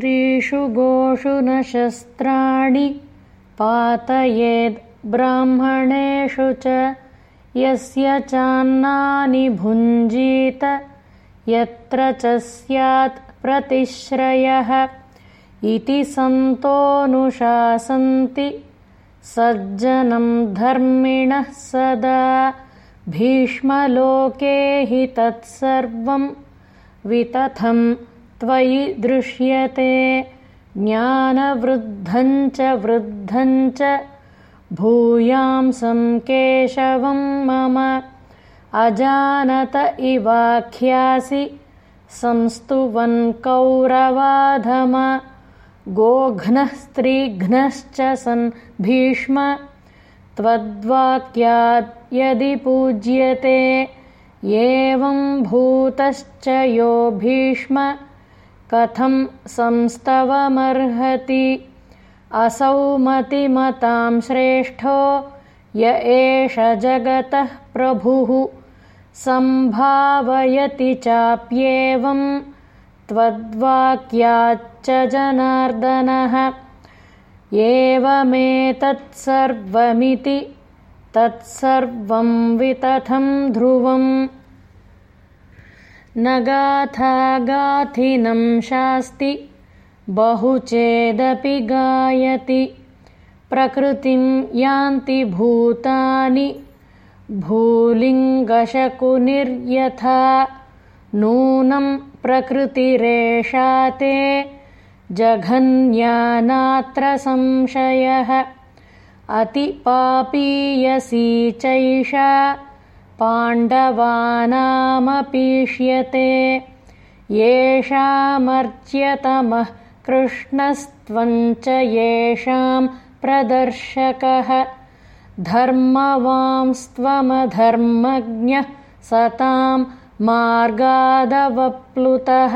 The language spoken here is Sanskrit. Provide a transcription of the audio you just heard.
स्त्रीषु गोषु न शस्त्राणि ब्राह्मणेषु च यस्य चान्नानि भुञ्जीत यत्र च स्यात् प्रतिश्रयः इति सन्तोऽनुशासन्ति सज्जनं धर्मिणः सदा भीष्मलोके हि तत्सर्वं वितथं त्वयि दृश्यते ज्ञानवृद्धञ्च वृद्धञ्च भूयांसं केशवं मम अजानत इवाख्यासि संस्तुवन् कौरवाधम गोघ्नः स्त्रीघ्नश्च सन् भीष्म त्वद्वाक्याद् यदि पूज्यते एवं भूतश्च यो भीष्म कथं संस्तवमर्हति? असौ मतिमतां श्रेष्ठो य एष जगतः प्रभुः। सम्भावयति चाप्येवं त्वद्वाक्याच्च जनार्दनः। एवमेतत्सर्वमिति तत्सर्वं वितथं ध्रुवम् न गाथिनं शास्ति बहुचेदपि गायति। प्रकृतिं यान्ति भूतानि भूलिङ्गशकुनिर्यथा। नूनं प्रकृतिरेषा ते जघन्यानात्र संशयः अतिपापीयसी चैषा पाण्डवानामपीष्यते। येषामर्च्यतमः कृष्णस्त्वञ्च येषां प्रदर्शकः। धर्मवांस्त्वमधर्मज्ञः सतां मार्गादवप्लुतः